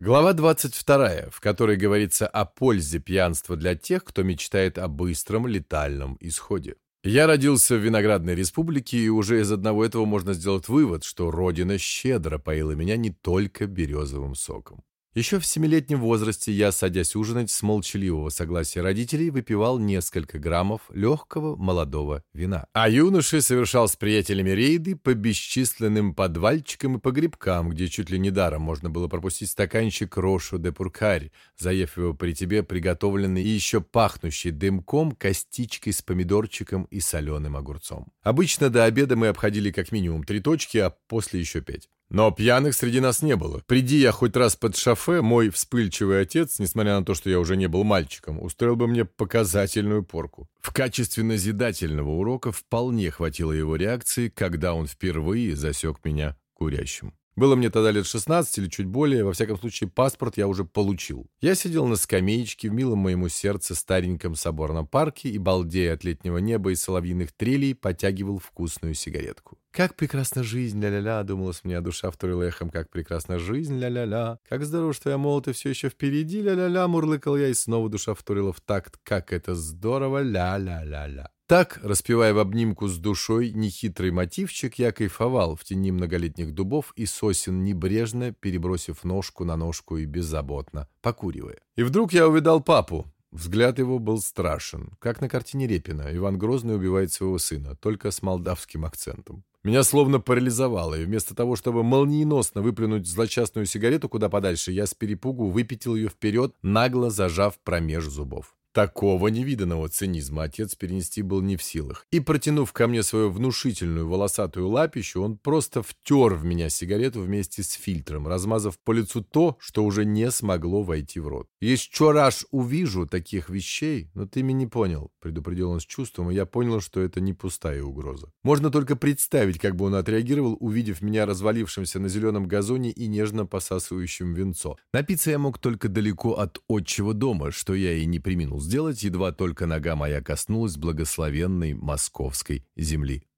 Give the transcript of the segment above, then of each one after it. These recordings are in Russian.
Глава 22, в которой говорится о пользе пьянства для тех, кто мечтает о быстром летальном исходе. Я родился в Виноградной республике, и уже из одного этого можно сделать вывод, что родина щедро поила меня не только березовым соком. Еще в семилетнем возрасте я, садясь ужинать, с молчаливого согласия родителей выпивал несколько граммов легкого молодого вина. А юноши совершал с приятелями рейды по бесчисленным подвальчикам и погребкам, где чуть ли не даром можно было пропустить стаканчик рошу де пуркарь, заев его при тебе приготовленный и еще пахнущий дымком костичкой с помидорчиком и соленым огурцом. Обычно до обеда мы обходили как минимум три точки, а после еще пять. Но пьяных среди нас не было. Приди я хоть раз под шофе, мой вспыльчивый отец, несмотря на то, что я уже не был мальчиком, устроил бы мне показательную порку. В качестве назидательного урока вполне хватило его реакции, когда он впервые засек меня курящим. Было мне тогда лет 16 или чуть более, во всяком случае паспорт я уже получил. Я сидел на скамеечке в милом моему сердце стареньком соборном парке и, балдея от летнего неба и соловьиных трелей, потягивал вкусную сигаретку. «Как прекрасна жизнь, ля-ля-ля!» — думалось мне, а душа вторила эхом. «Как прекрасна жизнь, ля-ля-ля!» «Как здорово, что я молод и все еще впереди, ля-ля-ля!» — мурлыкал я, и снова душа вторила в такт. «Как это здорово, ля-ля-ля-ля!» Так, распевая в обнимку с душой нехитрый мотивчик, я кайфовал в тени многолетних дубов и сосен, небрежно перебросив ножку на ножку и беззаботно, покуривая. И вдруг я увидал папу. Взгляд его был страшен, как на картине Репина. Иван Грозный убивает своего сына, только с молдавским акцентом. Меня словно парализовало, и вместо того, чтобы молниеносно выплюнуть злочастную сигарету куда подальше, я с перепугу выпятил ее вперед, нагло зажав промеж зубов. Такого невиданного цинизма отец перенести был не в силах. И, протянув ко мне свою внушительную волосатую лапищу, он просто втер в меня сигарету вместе с фильтром, размазав по лицу то, что уже не смогло войти в рот. «Еще раз увижу таких вещей, но ты меня не понял», — предупредил он с чувством, и я понял, что это не пустая угроза. Можно только представить, как бы он отреагировал, увидев меня развалившимся на зеленом газоне и нежно посасывающим венцо. Напиться я мог только далеко от отчего дома, что я и не приминул сделать, едва только нога моя коснулась благословенной московской земли.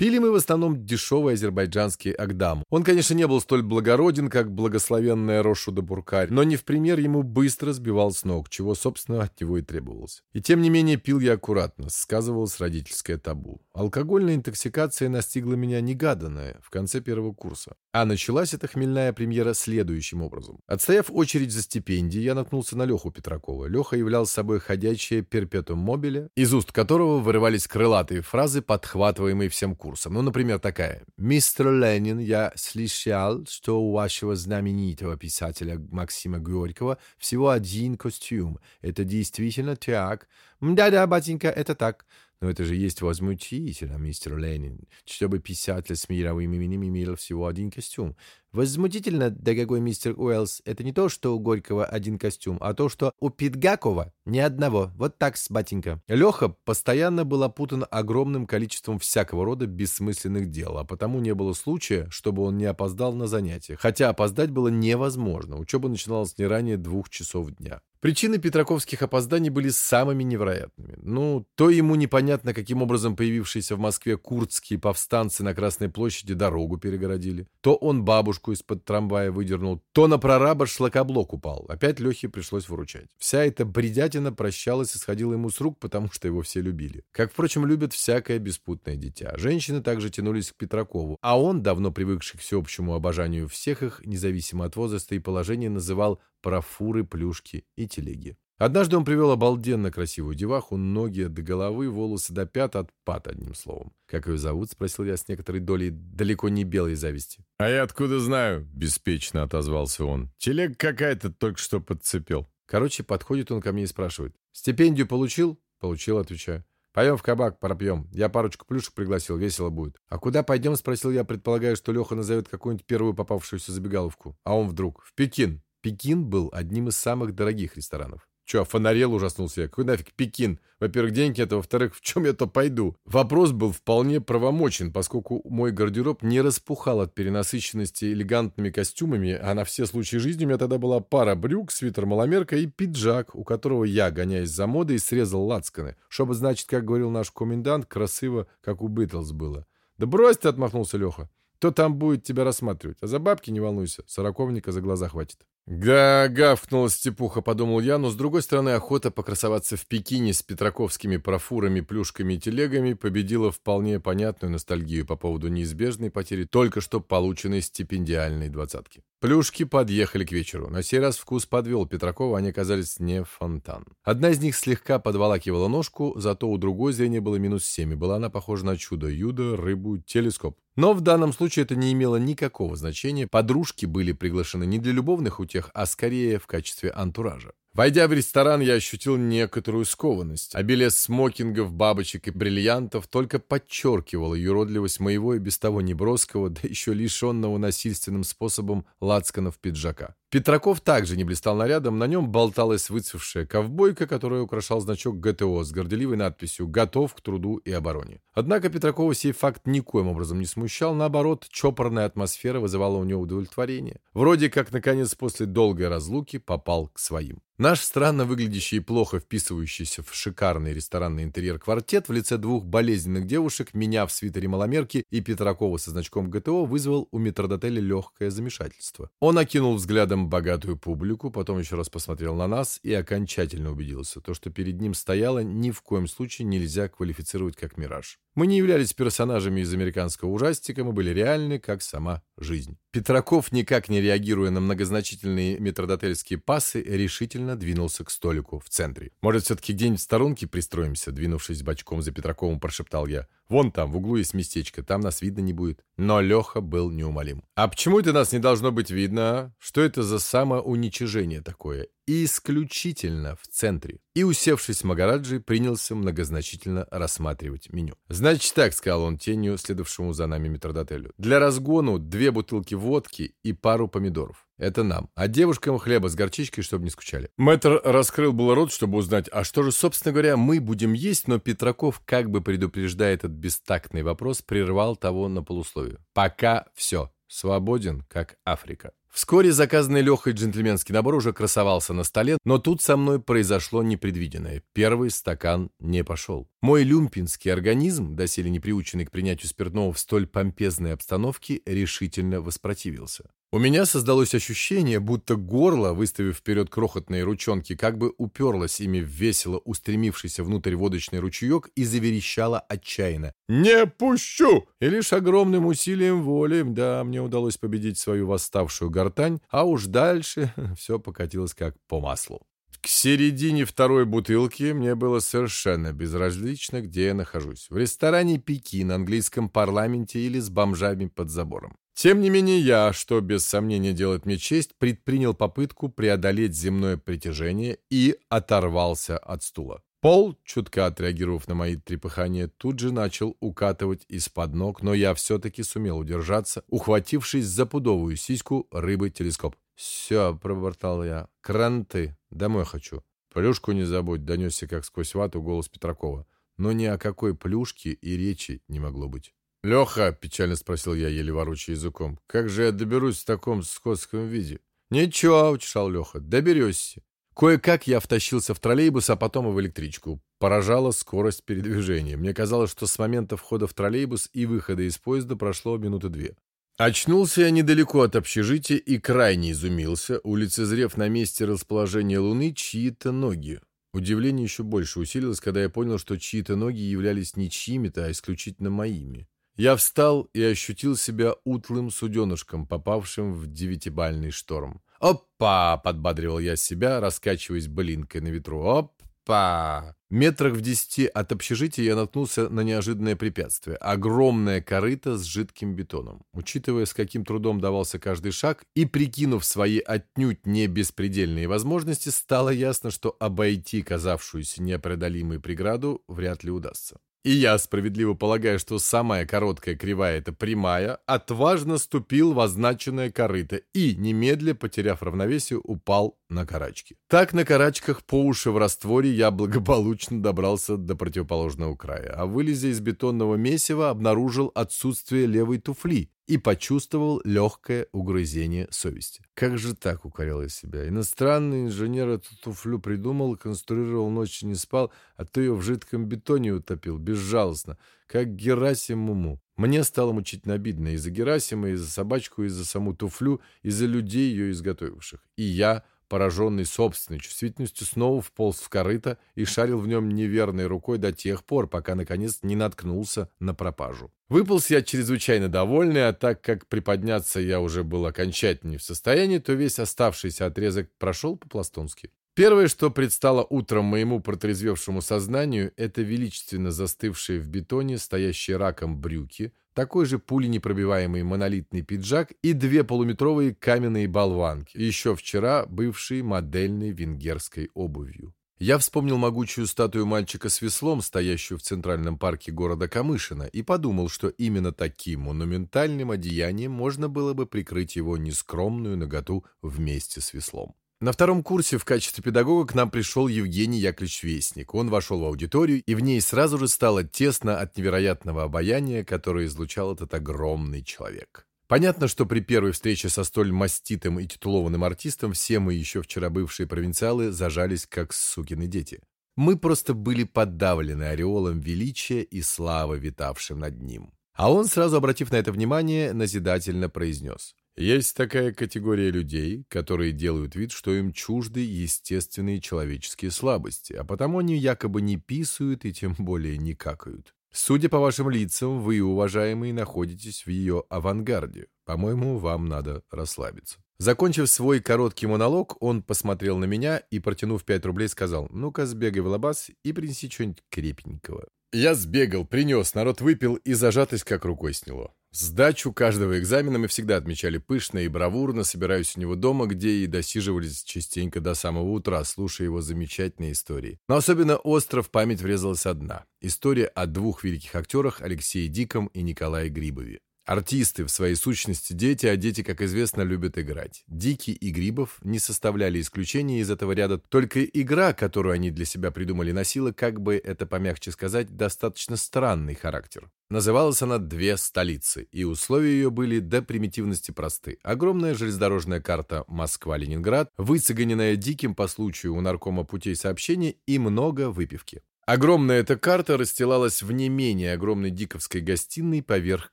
Пили мы в основном дешевый азербайджанский агдам. Он, конечно, не был столь благороден, как благословенная Рошу де Буркарь, но не в пример ему быстро сбивал с ног, чего, собственно, от него и требовалось. И тем не менее пил я аккуратно, сказывалось родительское табу. Алкогольная интоксикация настигла меня негаданная в конце первого курса. А началась эта хмельная премьера следующим образом. Отстояв очередь за стипендией, я наткнулся на Леху Петракова. Леха являл собой ходячее перпетум мобиле, из уст которого вырывались крылатые фразы, подхватываемые всем курсом. Ну, например, такая. «Мистер Ленин, я слышал, что у вашего знаменитого писателя Максима Горького всего один костюм. Это действительно так?» «Да-да, батенька, это так. Но это же есть возмутительно, мистер Ленин, чтобы писатель с мировым именем имел всего один костюм. Возмутительно, дорогой мистер Уэллс, это не то, что у Горького один костюм, а то, что у Питгакова ни одного. Вот так, батенька. Леха постоянно был опутан огромным количеством всякого рода бессмысленных дел, а потому не было случая, чтобы он не опоздал на занятия. Хотя опоздать было невозможно. Учеба начиналась не ранее двух часов дня. Причины петраковских опозданий были самыми невероятными. Ну, то ему непонятно, каким образом появившиеся в Москве курдские повстанцы на Красной площади дорогу перегородили, то он бабушку из-под трамвая выдернул, то на прораба шлакоблок упал. Опять Лехе пришлось выручать. Вся эта бредятина прощалась и сходила ему с рук, потому что его все любили. Как, впрочем, любят всякое беспутное дитя. Женщины также тянулись к Петракову, а он, давно привыкший к всеобщему обожанию всех их, независимо от возраста и положения, называл про фуры, плюшки и телеги. Однажды он привел обалденно красивую деваху, ноги до головы, волосы до пят, отпад, одним словом. «Как ее зовут?» — спросил я с некоторой долей далеко не белой зависти. «А я откуда знаю?» — беспечно отозвался он. «Телега какая-то только что подцепил». Короче, подходит он ко мне и спрашивает. «Стипендию получил?» «Получил», — отвечаю. «Пойдем в кабак, пропьем. Я парочку плюшек пригласил, весело будет». «А куда пойдем?» — спросил я, предполагая, что Леха назовет какую-нибудь первую попавшуюся забегаловку. А он вдруг «В Пекин». Пекин был одним из самых дорогих ресторанов. Че, фонарел ужаснулся я. Какой нафиг Пекин? Во-первых, деньги это, во-вторых, в чем я-то пойду? Вопрос был вполне правомочен, поскольку мой гардероб не распухал от перенасыщенности элегантными костюмами, а на все случаи жизни у меня тогда была пара брюк, свитер-маломерка и пиджак, у которого я, гоняясь за модой, срезал лацканы, чтобы, значит, как говорил наш комендант, красиво, как у Битлз было. «Да брось ты!» — отмахнулся Леха. Кто там будет тебя рассматривать? А за бабки не волнуйся, сороковника за глаза хватит. «Да, гавкнула Степуха», — подумал я, но, с другой стороны, охота покрасоваться в Пекине с петраковскими профурами, плюшками и телегами победила вполне понятную ностальгию по поводу неизбежной потери только что полученной стипендиальной двадцатки. Плюшки подъехали к вечеру. На сей раз вкус подвел Петракова, они оказались не фонтан. Одна из них слегка подволакивала ножку, зато у другой зрение было минус семь, и была она похожа на чудо Юда, рыбу, телескоп. Но в данном случае это не имело никакого значения. Подружки были приглашены не для любовных утех, а скорее в качестве антуража. Войдя в ресторан, я ощутил некоторую скованность. Обилие смокингов, бабочек и бриллиантов только подчеркивало юродливость моего и без того неброского, да еще лишенного насильственным способом лацканов пиджака. Петраков также не блистал нарядом, на нем болталась выцвевшая ковбойка, которая украшал значок ГТО с горделивой надписью «Готов к труду и обороне». Однако Петракова сей факт никоим образом не смущал, наоборот, чопорная атмосфера вызывала у него удовлетворение. Вроде как, наконец, после долгой разлуки попал к своим. Наш странно выглядящий и плохо вписывающийся в шикарный ресторанный интерьер квартет в лице двух болезненных девушек, меня в свитере маломерки и Петракова со значком ГТО вызвал у метрдотеля легкое замешательство. Он окинул взглядом богатую публику, потом еще раз посмотрел на нас и окончательно убедился, то, что перед ним стояло, ни в коем случае нельзя квалифицировать как мираж. Мы не являлись персонажами из американского ужастика, мы были реальны, как сама жизнь. Петраков, никак не реагируя на многозначительные метродотельские пасы, решительно двинулся к столику в центре. «Может, все-таки где-нибудь в сторонке пристроимся?» Двинувшись бочком за Петраковым, прошептал я. «Вон там, в углу есть местечко, там нас видно не будет». Но Леха был неумолим. «А почему это нас не должно быть видно, а? Что это за самоуничижение такое? исключительно в центре. И, усевшись в Магараджи, принялся многозначительно рассматривать меню. «Значит так», — сказал он тенью, следовавшему за нами метродотелю. «Для разгону две бутылки водки и пару помидоров. Это нам. А девушкам хлеба с горчичкой, чтобы не скучали». Мэтр раскрыл было рот, чтобы узнать, а что же, собственно говоря, мы будем есть, но Петраков, как бы предупреждая этот бестактный вопрос, прервал того на полусловие. «Пока все. Свободен, как Африка». Вскоре заказанный Лехой джентльменский набор уже красовался на столе, но тут со мной произошло непредвиденное. Первый стакан не пошел. Мой люмпинский организм, доселе не приученный к принятию спиртного в столь помпезной обстановке, решительно воспротивился. У меня создалось ощущение, будто горло, выставив вперед крохотные ручонки, как бы уперлось ими в весело устремившийся внутрь водочный ручеек и заверещало отчаянно. «Не пущу!» И лишь огромным усилием воли, да, мне удалось победить свою восставшую гортань, а уж дальше все покатилось как по маслу. К середине второй бутылки мне было совершенно безразлично, где я нахожусь. В ресторане «Пекин», английском парламенте или с бомжами под забором. Тем не менее я, что без сомнения делает мне честь, предпринял попытку преодолеть земное притяжение и оторвался от стула. Пол, чутко отреагировав на мои трепыхания, тут же начал укатывать из-под ног, но я все-таки сумел удержаться, ухватившись за пудовую сиську рыбы-телескоп. «Все», — пробортал я, — «кранты, домой хочу». «Плюшку не забудь», — донесся как сквозь вату голос Петракова. Но ни о какой плюшке и речи не могло быть. «Леха», — печально спросил я, еле ворочая языком, — «как же я доберусь в таком скотском виде?» «Ничего», — утешал Леха, — «доберешься». Кое-как я втащился в троллейбус, а потом и в электричку. Поражала скорость передвижения. Мне казалось, что с момента входа в троллейбус и выхода из поезда прошло минуты две. Очнулся я недалеко от общежития и крайне изумился, улицезрев на месте расположения Луны чьи-то ноги. Удивление еще больше усилилось, когда я понял, что чьи-то ноги являлись не чьими-то, а исключительно моими. Я встал и ощутил себя утлым суденышком, попавшим в девятибальный шторм. «Опа!» — подбадривал я себя, раскачиваясь блинкой на ветру. «Опа!» Метрах в десяти от общежития я наткнулся на неожиданное препятствие. Огромная корыта с жидким бетоном. Учитывая, с каким трудом давался каждый шаг, и прикинув свои отнюдь не беспредельные возможности, стало ясно, что обойти казавшуюся непреодолимой преграду вряд ли удастся. И я, справедливо полагая, что самая короткая кривая — это прямая, отважно ступил в означенное корыто и, немедля потеряв равновесие, упал на карачки. Так на карачках по уши в растворе я благополучно добрался до противоположного края, а вылезя из бетонного месива, обнаружил отсутствие левой туфли и почувствовал легкое угрызение совести. Как же так, укорял я себя. Иностранный инженер эту туфлю придумал, конструировал, ночью не спал, а то ее в жидком бетоне утопил, безжалостно, как Герасим Муму. Мне стало мучительно обидно и за Герасима, и за собачку, и за саму туфлю, и за людей, ее изготовивших. И я пораженный собственной чувствительностью, снова вполз в корыто и шарил в нем неверной рукой до тех пор, пока, наконец, не наткнулся на пропажу. Выполз я чрезвычайно довольный, а так как приподняться я уже был окончательно не в состоянии, то весь оставшийся отрезок прошел по-пластунски. Первое, что предстало утром моему протрезвевшему сознанию, это величественно застывшие в бетоне, стоящие раком брюки, такой же пуленепробиваемый монолитный пиджак и две полуметровые каменные болванки, еще вчера бывшие модельной венгерской обувью. Я вспомнил могучую статую мальчика с веслом, стоящую в центральном парке города Камышина, и подумал, что именно таким монументальным одеянием можно было бы прикрыть его нескромную наготу вместе с веслом. На втором курсе в качестве педагога к нам пришел Евгений Яковлевич Вестник. Он вошел в аудиторию, и в ней сразу же стало тесно от невероятного обаяния, которое излучал этот огромный человек. Понятно, что при первой встрече со столь маститым и титулованным артистом все мы, еще вчера бывшие провинциалы, зажались как сукины дети. Мы просто были подавлены ореолом величия и славы, витавшим над ним. А он, сразу обратив на это внимание, назидательно произнес. Есть такая категория людей, которые делают вид, что им чужды естественные человеческие слабости, а потому они якобы не писают и тем более не какают. Судя по вашим лицам, вы, уважаемые, находитесь в ее авангарде. По-моему, вам надо расслабиться. Закончив свой короткий монолог, он посмотрел на меня и, протянув пять рублей, сказал, «Ну-ка, сбегай в лабаз и принеси что-нибудь крепенького». Я сбегал, принес, народ выпил и зажатость как рукой сняло. Сдачу каждого экзамена мы всегда отмечали пышно и бравурно, собираясь у него дома, где и досиживались частенько до самого утра, слушая его замечательные истории. Но особенно остро в память врезалась одна. История о двух великих актерах Алексее Диком и Николае Грибове. Артисты в своей сущности дети, а дети, как известно, любят играть. Дики и Грибов не составляли исключения из этого ряда, только игра, которую они для себя придумали, носила, как бы это помягче сказать, достаточно странный характер. Называлась она «Две столицы», и условия ее были до примитивности просты. Огромная железнодорожная карта Москва-Ленинград, выцеганенная Диким по случаю у наркома путей сообщения и много выпивки. Огромная эта карта расстилалась в не менее огромной диковской гостиной поверх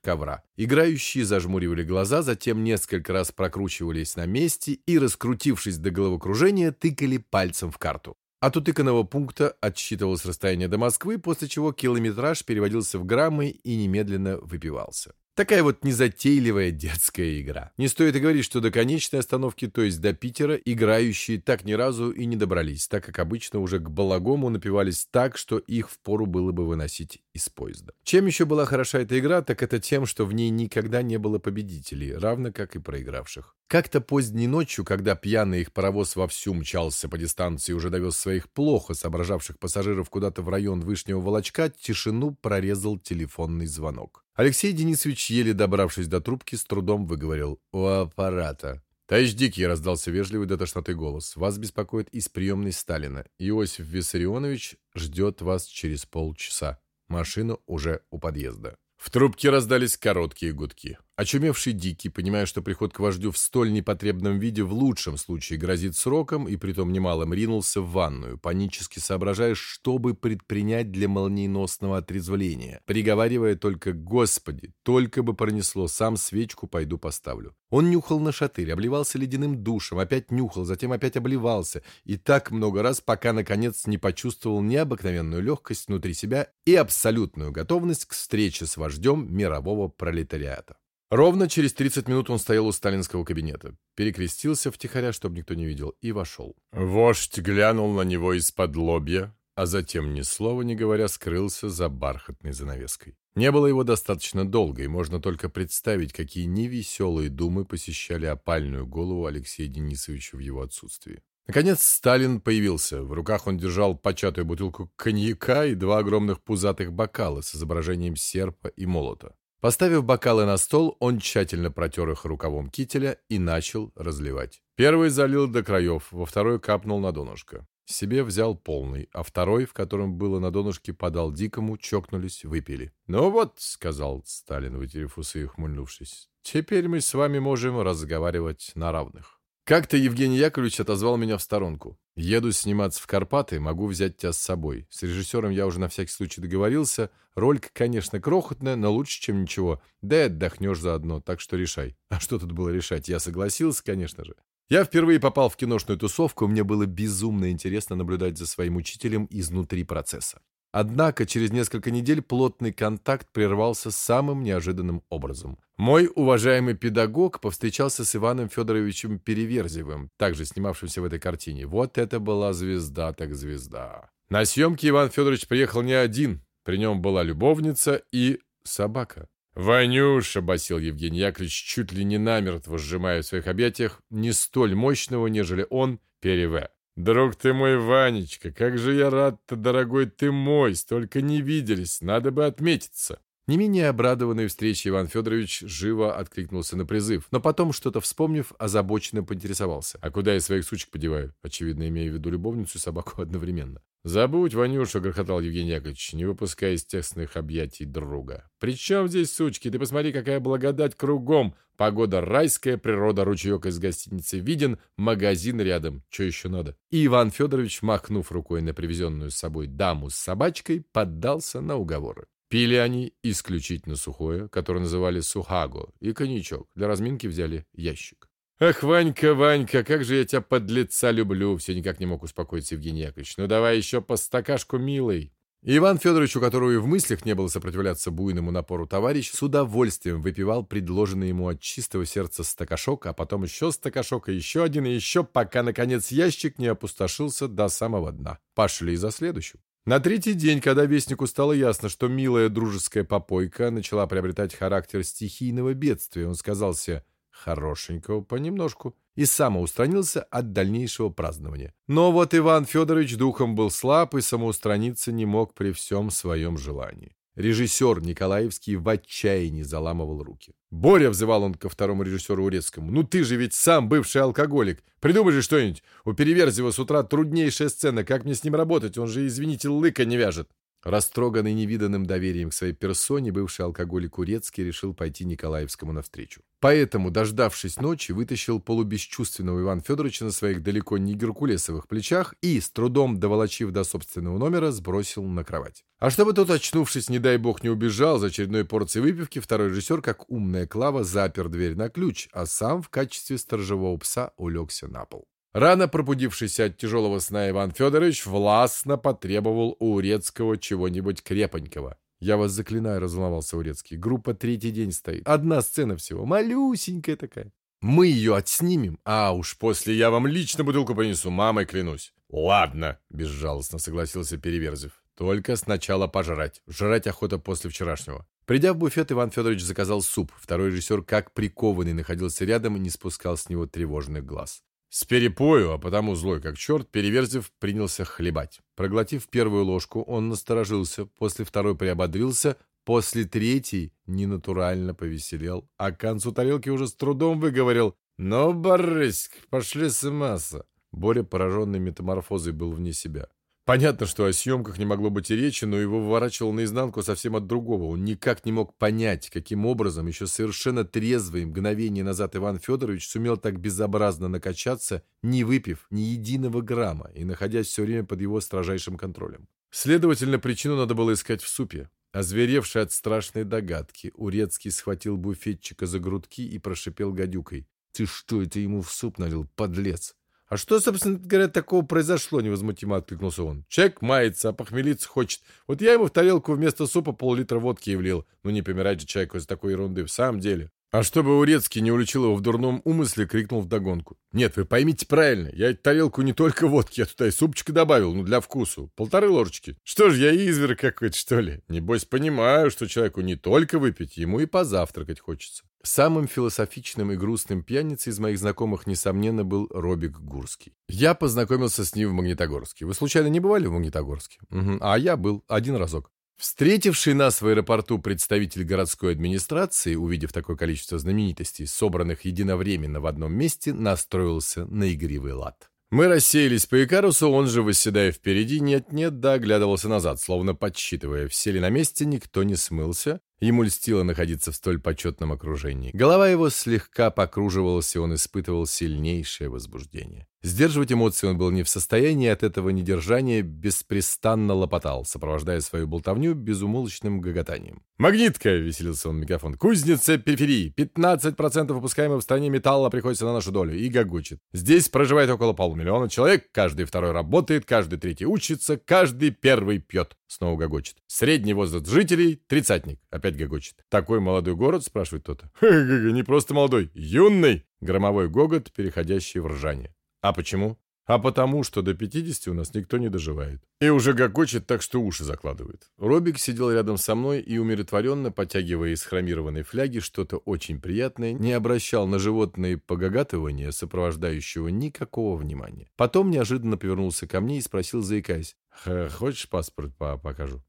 ковра. Играющие зажмуривали глаза, затем несколько раз прокручивались на месте и, раскрутившись до головокружения, тыкали пальцем в карту. От утыканного пункта отсчитывалось расстояние до Москвы, после чего километраж переводился в граммы и немедленно выпивался. Такая вот незатейливая детская игра. Не стоит и говорить, что до конечной остановки, то есть до Питера, играющие так ни разу и не добрались, так как обычно уже к Балагому напивались так, что их впору было бы выносить из поезда. Чем еще была хороша эта игра, так это тем, что в ней никогда не было победителей, равно как и проигравших. Как-то поздней ночью, когда пьяный их паровоз вовсю мчался по дистанции и уже довез своих плохо соображавших пассажиров куда-то в район Вышнего Волочка, тишину прорезал телефонный звонок. Алексей Денисович, еле добравшись до трубки, с трудом выговорил «У аппарата». «Товарищ Дикий», — раздался вежливый до голос, — «вас беспокоит из приемной Сталина. Иосиф Виссарионович ждет вас через полчаса. Машина уже у подъезда». В трубке раздались короткие гудки. Очумевший Дикий, понимая, что приход к вождю в столь непотребном виде в лучшем случае грозит сроком, и притом немалым, ринулся в ванную, панически соображая, что бы предпринять для молниеносного отрезвления, приговаривая только «Господи, только бы пронесло, сам свечку пойду поставлю». Он нюхал на шатырь, обливался ледяным душем, опять нюхал, затем опять обливался, и так много раз, пока, наконец, не почувствовал необыкновенную легкость внутри себя и абсолютную готовность к встрече с вождем мирового пролетариата. Ровно через 30 минут он стоял у сталинского кабинета, перекрестился втихаря, чтобы никто не видел, и вошел. Вождь глянул на него из-под лобья, а затем, ни слова не говоря, скрылся за бархатной занавеской. Не было его достаточно долго, и можно только представить, какие невеселые думы посещали опальную голову Алексея Денисовича в его отсутствии. Наконец Сталин появился. В руках он держал початую бутылку коньяка и два огромных пузатых бокала с изображением серпа и молота. Поставив бокалы на стол, он тщательно протер их рукавом кителя и начал разливать. Первый залил до краев, во второй капнул на донышко. Себе взял полный, а второй, в котором было на донышке, подал дикому, чокнулись, выпили. «Ну вот», — сказал Сталин, вытерев усы и ухмыльнувшись, — «теперь мы с вами можем разговаривать на равных». Как-то Евгений Яковлевич отозвал меня в сторонку. «Еду сниматься в Карпаты, могу взять тебя с собой. С режиссером я уже на всякий случай договорился. Ролька, конечно, крохотная, но лучше, чем ничего. Да и отдохнешь заодно, так что решай». А что тут было решать? Я согласился, конечно же. Я впервые попал в киношную тусовку, мне было безумно интересно наблюдать за своим учителем изнутри процесса. Однако через несколько недель плотный контакт прервался самым неожиданным образом. Мой уважаемый педагог повстречался с Иваном Федоровичем Переверзевым, также снимавшимся в этой картине. Вот это была звезда так звезда. На съемки Иван Федорович приехал не один. При нем была любовница и собака. «Ванюша!» — басил Евгений Яковлевич, чуть ли не намертво сжимая в своих объятиях, не столь мощного, нежели он, Переве. «Друг ты мой, Ванечка, как же я рад-то, дорогой ты мой, столько не виделись, надо бы отметиться». Не менее обрадованный встречей Иван Федорович живо откликнулся на призыв, но потом, что-то вспомнив, озабоченно поинтересовался. «А куда я своих сучек подеваю?» Очевидно, имея в виду любовницу и собаку одновременно. «Забудь, Ванюша», — грохотал Евгений Яковлевич, не выпуская из тесных объятий друга. «При чем здесь сучки? Ты посмотри, какая благодать кругом! Погода райская, природа ручеек из гостиницы виден, магазин рядом. Что еще надо?» И Иван Федорович, махнув рукой на привезенную с собой даму с собачкой, поддался на уговоры. Пили они исключительно сухое, которое называли сухаго, и коньячок. Для разминки взяли ящик. «Ах, Ванька, Ванька, как же я тебя под лица люблю!» Все никак не мог успокоиться Евгений Яковлевич. «Ну давай еще по стакашку, милый!» Иван Федорович, у которого и в мыслях не было сопротивляться буйному напору товарищ, с удовольствием выпивал предложенный ему от чистого сердца стакашок, а потом еще стакашок, и еще один, и еще, пока, наконец, ящик не опустошился до самого дна. Пошли за следующим. На третий день, когда Вестнику стало ясно, что милая дружеская попойка начала приобретать характер стихийного бедствия, он сказал себе хорошенького понемножку и самоустранился от дальнейшего празднования. Но вот Иван Федорович духом был слаб и самоустраниться не мог при всем своем желании. Режиссер Николаевский в отчаянии заламывал руки. «Боря!» — взывал он ко второму режиссеру Урецкому. «Ну ты же ведь сам бывший алкоголик! Придумай же что-нибудь! У Переверзева с утра труднейшая сцена, как мне с ним работать? Он же, извините, лыка не вяжет!» Растроганный невиданным доверием к своей персоне, бывший алкоголик Урецкий решил пойти Николаевскому навстречу. Поэтому, дождавшись ночи, вытащил полубесчувственного Ивана Федоровича на своих далеко не геркулесовых плечах и, с трудом доволочив до собственного номера, сбросил на кровать. А чтобы тот, очнувшись, не дай бог, не убежал за очередной порцией выпивки, второй режиссер, как умная клава, запер дверь на ключ, а сам в качестве сторожевого пса улегся на пол. Рано пробудившийся от тяжелого сна Иван Федорович властно потребовал у Урецкого чего-нибудь крепонького. «Я вас заклинаю», — разволновался Урецкий. «Группа третий день стоит. Одна сцена всего. Малюсенькая такая. Мы ее отснимем, а уж после я вам лично бутылку принесу, мамой клянусь». «Ладно», — безжалостно согласился Переверзев. «Только сначала пожрать. Жрать охота после вчерашнего». Придя в буфет, Иван Федорович заказал суп. Второй режиссер, как прикованный, находился рядом и не спускал с него тревожных глаз. С перепою, а потому злой как черт, Переверзев принялся хлебать. Проглотив первую ложку, он насторожился, после второй приободрился, после третьей ненатурально повеселел, а к концу тарелки уже с трудом выговорил «Ну, Борыськ, пошли с масса». Боря, пораженный метаморфозой, был вне себя. Понятно, что о съемках не могло быть и речи, но его выворачивало наизнанку совсем от другого. Он никак не мог понять, каким образом еще совершенно трезвый мгновение назад Иван Федорович сумел так безобразно накачаться, не выпив ни единого грамма и находясь все время под его строжайшим контролем. Следовательно, причину надо было искать в супе. Озверевший от страшной догадки, Урецкий схватил буфетчика за грудки и прошипел гадюкой. «Ты что это ему в суп налил, подлец?» «А что, собственно говоря, такого произошло?» — невозмутимо откликнулся он. «Человек мается, а похмелиться хочет. Вот я ему в тарелку вместо супа пол-литра водки и влил. Ну не помирать же человеку из такой ерунды, в самом деле». А чтобы Урецкий не уличил его в дурном умысле, крикнул вдогонку. «Нет, вы поймите правильно, я тарелку не только водки, я туда и супчика добавил, ну для вкусу. Полторы ложечки. Что ж, я изверг какой-то, что ли? Небось, понимаю, что человеку не только выпить, ему и позавтракать хочется». Самым философичным и грустным пьяницей из моих знакомых, несомненно, был Робик Гурский. Я познакомился с ним в Магнитогорске. Вы случайно не бывали в Магнитогорске? Угу. А я был один разок. Встретивший нас в аэропорту представитель городской администрации, увидев такое количество знаменитостей, собранных единовременно в одном месте, настроился на игривый лад. Мы рассеялись по Икарусу, он же, восседая впереди, нет-нет, да оглядывался назад, словно подсчитывая, все ли на месте, никто не смылся, Ему льстило находиться в столь почетном окружении. Голова его слегка покруживалась, и он испытывал сильнейшее возбуждение. Сдерживать эмоции он был не в состоянии, от этого недержания беспрестанно лопотал, сопровождая свою болтовню безумолчным гоготанием. «Магнитка!» — веселился он в мегафон. «Кузница периферии! 15% выпускаемого в стране металла приходится на нашу долю!» И гогочет. «Здесь проживает около полумиллиона человек, каждый второй работает, каждый третий учится, каждый первый пьет!» Снова гогочет. «Средний возраст жителей — тридцатник!» Опять гогочет. «Такой молодой город?» — спрашивает кто-то. «Не просто молодой, юный!» Громовой гогот, переходящий в ржание. А почему? А потому, что до 50 у нас никто не доживает. И уже гокочет так, что уши закладывает. Робик сидел рядом со мной и, умиротворенно, потягивая из хромированной фляги что-то очень приятное, не обращал на животные погагатывания, сопровождающего никакого внимания. Потом неожиданно повернулся ко мне и спросил, заикаясь, «Хочешь паспорт покажу?»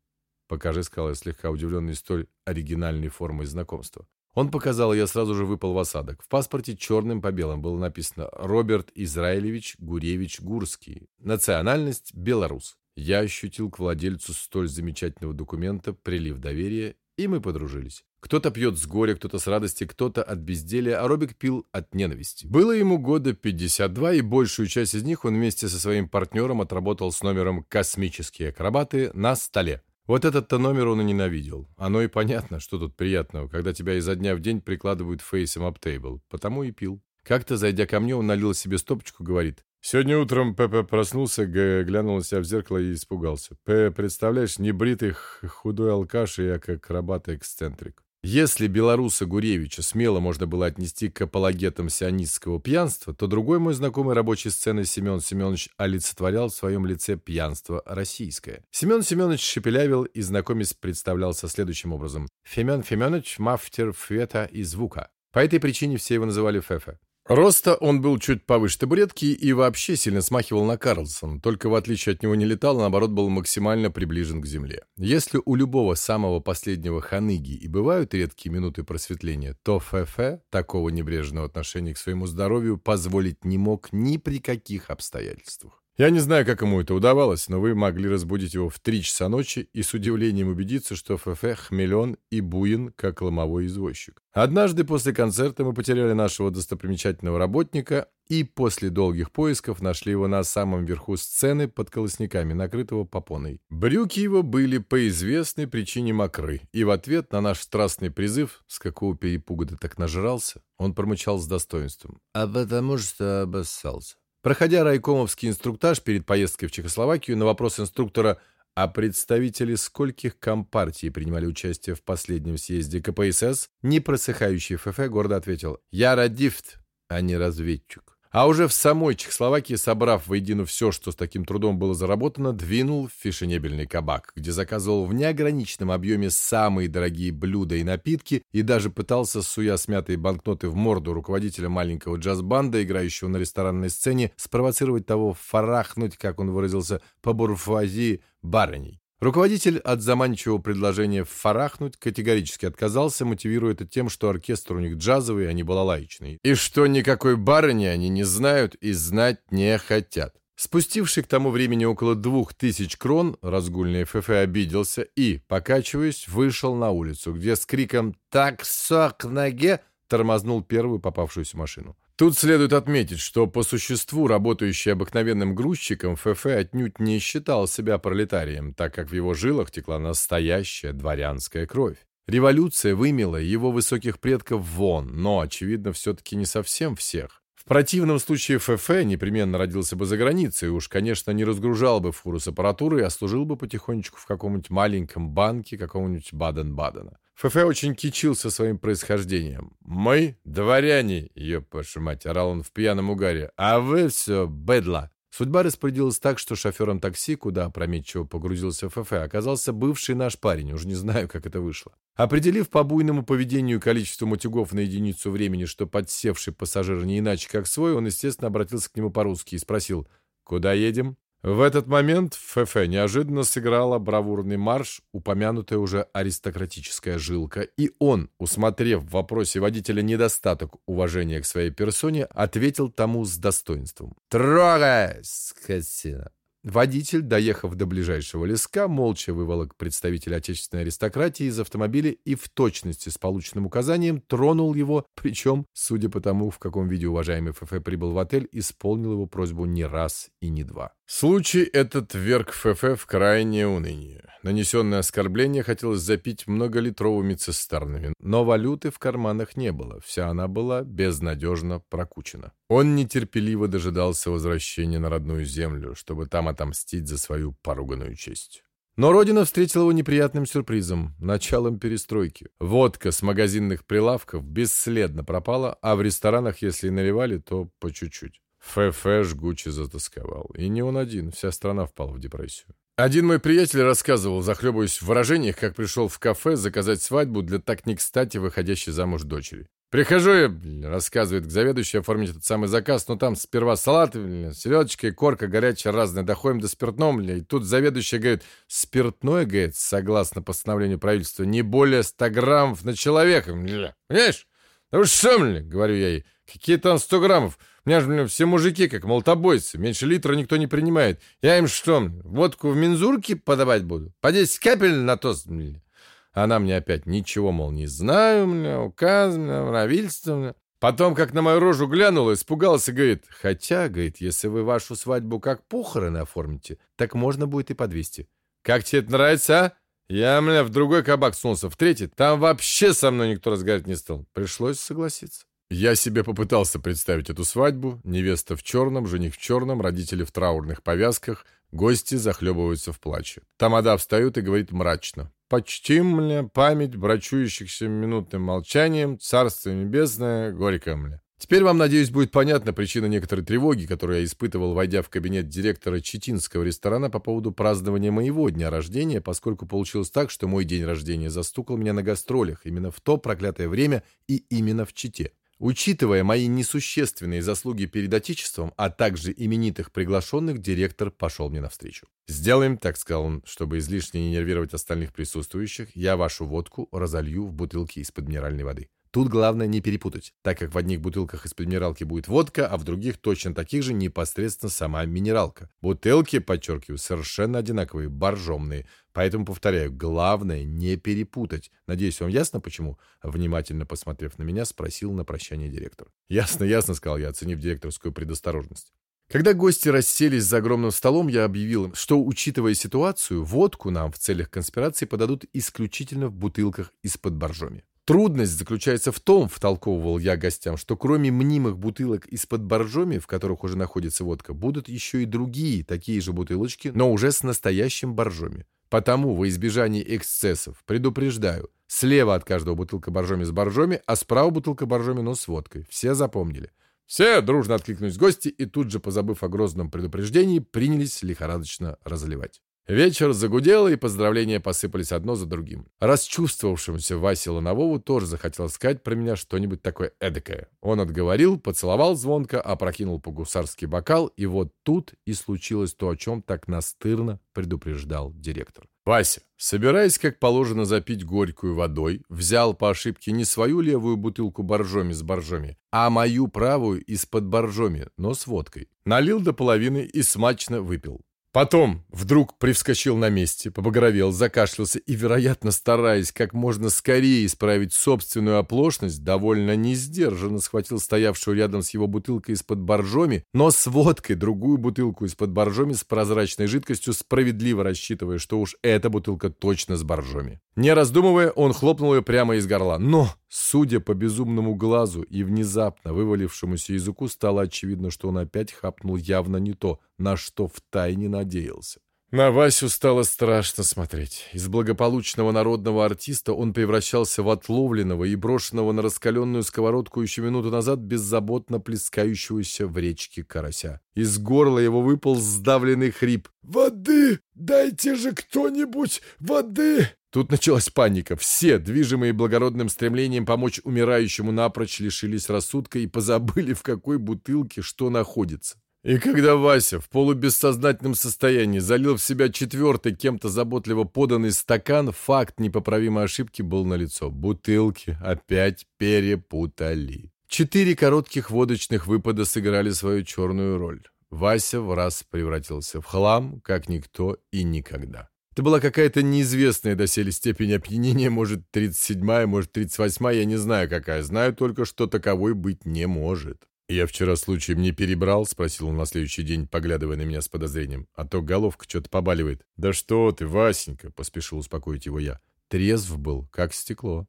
«Покажи», — сказал я, слегка удивленный столь оригинальной формой знакомства. Он показал, и я сразу же выпал в осадок. В паспорте черным по белым было написано «Роберт Израилевич Гуревич Гурский». Национальность – белорус. Я ощутил к владельцу столь замечательного документа прилив доверия, и мы подружились. Кто-то пьет с горя, кто-то с радости, кто-то от безделия, а Робик пил от ненависти. Было ему года 52, и большую часть из них он вместе со своим партнером отработал с номером «Космические акробаты» на столе. Вот этот-то номер он и ненавидел. Оно и понятно, что тут приятного, когда тебя изо дня в день прикладывают фейсом об тейбл. Потому и пил. Как-то, зайдя ко мне, он налил себе стопочку, говорит. Сегодня утром П.П. проснулся, глянул на себя в зеркало и испугался. П. представляешь, небритый худой алкаш и акробат-эксцентрик. Если белоруса Гуревича смело можно было отнести к апологетам сионистского пьянства, то другой мой знакомый рабочей сцены Семен Семенович олицетворял в своем лице пьянство российское. Семен Семенович шепелявил и знакомец представлялся следующим образом. Фемен Феменович мафтер фета и звука. По этой причине все его называли Фефе. Роста он был чуть повыше табуретки и вообще сильно смахивал на Карлсон, только в отличие от него не летал, а наоборот был максимально приближен к земле. Если у любого самого последнего ханыги и бывают редкие минуты просветления, то ФФ такого небрежного отношения к своему здоровью позволить не мог ни при каких обстоятельствах. Я не знаю, как ему это удавалось, но вы могли разбудить его в три часа ночи и с удивлением убедиться, что ФФ хмелен и буин, как ломовой извозчик. Однажды после концерта мы потеряли нашего достопримечательного работника и после долгих поисков нашли его на самом верху сцены под колосниками, накрытого попоной. Брюки его были по известной причине мокры, и в ответ на наш страстный призыв, с какого перепуга ты так нажрался, он промычал с достоинством. «А потому что обоссался». Проходя райкомовский инструктаж перед поездкой в Чехословакию, на вопрос инструктора «А представители скольких компартий принимали участие в последнем съезде КПСС?» непросыхающий ФФ гордо ответил «Я радифт, а не разведчик». А уже в самой Чехословакии, собрав воедино все, что с таким трудом было заработано, двинул в фешенебельный кабак, где заказывал в неограниченном объеме самые дорогие блюда и напитки и даже пытался, суя смятые банкноты в морду руководителя маленького джаз-банда, играющего на ресторанной сцене, спровоцировать того фарахнуть, как он выразился, по буржуазии барыней. Руководитель от заманчивого предложения «фарахнуть» категорически отказался, мотивируя это тем, что оркестр у них джазовый, а не балалайчный, и что никакой барыни они не знают и знать не хотят. Спустивший к тому времени около двух тысяч крон, разгульный ФФ обиделся и, покачиваясь, вышел на улицу, где с криком «Так сок ноге!» тормознул первую попавшуюся машину. Тут следует отметить, что по существу работающий обыкновенным грузчиком ФФ отнюдь не считал себя пролетарием, так как в его жилах текла настоящая дворянская кровь. Революция вымела его высоких предков вон, но, очевидно, все-таки не совсем всех. В противном случае ФФ непременно родился бы за границей уж, конечно, не разгружал бы фуру с аппаратурой, а служил бы потихонечку в каком-нибудь маленьком банке какого-нибудь Баден-Бадена. ФФ очень кичился своим происхождением. «Мы — дворяне, ёпашу мать!» — орал он в пьяном угаре. «А вы все быдло!» Судьба распорядилась так, что шофером такси, куда опрометчиво погрузился ФФ, оказался бывший наш парень, уж не знаю, как это вышло. Определив по буйному поведению количество матюгов на единицу времени, что подсевший пассажир не иначе как свой, он, естественно, обратился к нему по-русски и спросил «Куда едем?» В этот момент ФФ неожиданно сыграла бравурный марш, упомянутая уже аристократическая жилка, и он, усмотрев в вопросе водителя недостаток уважения к своей персоне, ответил тому с достоинством. «Трогай, скотина!» Водитель, доехав до ближайшего леска, молча выволок представителя отечественной аристократии из автомобиля и в точности с полученным указанием тронул его, причем, судя по тому, в каком виде уважаемый ФФ прибыл в отель, исполнил его просьбу не раз и не два. Случай этот вверг ФФ в крайнее уныние. Нанесенное оскорбление хотелось запить многолитровыми цистернами, но валюты в карманах не было, вся она была безнадежно прокучена. Он нетерпеливо дожидался возвращения на родную землю, чтобы там отомстить за свою поруганную честь. Но родина встретила его неприятным сюрпризом – началом перестройки. Водка с магазинных прилавков бесследно пропала, а в ресторанах, если и наливали, то по чуть-чуть. ФФ жгуче затасковал. И не он один, вся страна впала в депрессию. Один мой приятель рассказывал, захлебываясь в выражениях, как пришел в кафе заказать свадьбу для так не кстати выходящей замуж дочери. Прихожу я, рассказывает к заведующей, оформить этот самый заказ, но там сперва салат, селедочка и корка горячая разная, доходим до спиртного, и тут заведующая говорит, спиртное, говорит, согласно постановлению правительства, не более 100 граммов на человека, блин, понимаешь? Уж что, блин, говорю я ей, какие там 100 граммов? Меня же, все мужики, как молотобойцы. Меньше литра никто не принимает. Я им что, водку в мензурке подавать буду? По 10 капель на тост. Она мне опять ничего, мол, не знаю, мне указ, мне правительство. Потом, как на мою рожу глянула, испугался, говорит, хотя, говорит, если вы вашу свадьбу как похороны оформите, так можно будет и по 200. Как тебе это нравится, а? Я, меня в другой кабак сунулся, в третий. Там вообще со мной никто разговаривать не стал. Пришлось согласиться. Я себе попытался представить эту свадьбу. Невеста в черном, жених в черном, родители в траурных повязках, гости захлебываются в плаче. Тамада встает и говорит мрачно. «Почтим мне память брачующихся минутным молчанием, Царство Небесное, горько мне». Теперь вам, надеюсь, будет понятна причина некоторой тревоги, которую я испытывал, войдя в кабинет директора Читинского ресторана по поводу празднования моего дня рождения, поскольку получилось так, что мой день рождения застукал меня на гастролях именно в то проклятое время и именно в Чите. Учитывая мои несущественные заслуги перед Отечеством, а также именитых приглашенных, директор пошел мне навстречу. «Сделаем так», — сказал он, чтобы излишне не нервировать остальных присутствующих, «я вашу водку разолью в бутылки из-под минеральной воды». Тут главное не перепутать, так как в одних бутылках из-под минералки будет водка, а в других точно таких же непосредственно сама минералка. Бутылки, подчеркиваю, совершенно одинаковые, боржомные. Поэтому, повторяю, главное не перепутать. Надеюсь, вам ясно, почему? Внимательно посмотрев на меня, спросил на прощание директор. «Ясно, ясно», — сказал я, оценив директорскую предосторожность. Когда гости расселись за огромным столом, я объявил им, что, учитывая ситуацию, водку нам в целях конспирации подадут исключительно в бутылках из-под боржоми. Трудность заключается в том, втолковывал я гостям, что кроме мнимых бутылок из-под боржоми, в которых уже находится водка, будут еще и другие такие же бутылочки, но уже с настоящим боржоми. Потому, во избежание эксцессов, предупреждаю, слева от каждого бутылка боржоми с боржоми, а справа бутылка боржоми, но с водкой. Все запомнили. Все дружно откликнулись гости и тут же, позабыв о грозном предупреждении, принялись лихорадочно разливать. Вечер загудел, и поздравления посыпались одно за другим. Расчувствовавшемуся Васе Лановову тоже захотелось сказать про меня что-нибудь такое эдакое. Он отговорил, поцеловал звонко, опрокинул по-гусарски бокал, и вот тут и случилось то, о чем так настырно предупреждал директор. Вася, собираясь, как положено, запить горькую водой, взял по ошибке не свою левую бутылку боржоми с боржоми, а мою правую из-под боржоми, но с водкой. Налил до половины и смачно выпил. Потом вдруг привскочил на месте, побагровел, закашлялся и, вероятно, стараясь как можно скорее исправить собственную оплошность, довольно несдержанно схватил стоявшую рядом с его бутылкой из-под боржоми, но с водкой другую бутылку из-под боржоми с прозрачной жидкостью, справедливо рассчитывая, что уж эта бутылка точно с боржоми. Не раздумывая, он хлопнул ее прямо из горла. Но, судя по безумному глазу и внезапно вывалившемуся языку, стало очевидно, что он опять хапнул явно не то, на что втайне надеялся. На Васю стало страшно смотреть. Из благополучного народного артиста он превращался в отловленного и брошенного на раскаленную сковородку еще минуту назад беззаботно плескающегося в речке карася. Из горла его выпал сдавленный хрип. «Воды! Дайте же кто-нибудь воды!» Тут началась паника. Все, движимые благородным стремлением помочь умирающему, напрочь лишились рассудка и позабыли, в какой бутылке что находится. И когда Вася в полубессознательном состоянии залил в себя четвертый кем-то заботливо поданный стакан, факт непоправимой ошибки был налицо. Бутылки опять перепутали. Четыре коротких водочных выпада сыграли свою черную роль. Вася в раз превратился в хлам, как никто и никогда. Это была какая-то неизвестная доселе степень опьянения, может, 37-я, может, 38-я, я не знаю какая. Знаю только, что таковой быть не может. «Я вчера случаем не перебрал?» — спросил он на следующий день, поглядывая на меня с подозрением. «А то головка что-то побаливает». «Да что ты, Васенька!» — поспешил успокоить его я. Трезв был, как стекло.